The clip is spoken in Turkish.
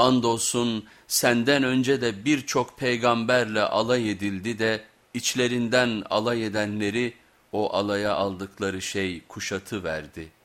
Andolsun senden önce de birçok peygamberle alay edildi de içlerinden alay edenleri o alaya aldıkları şey kuşatı verdi.''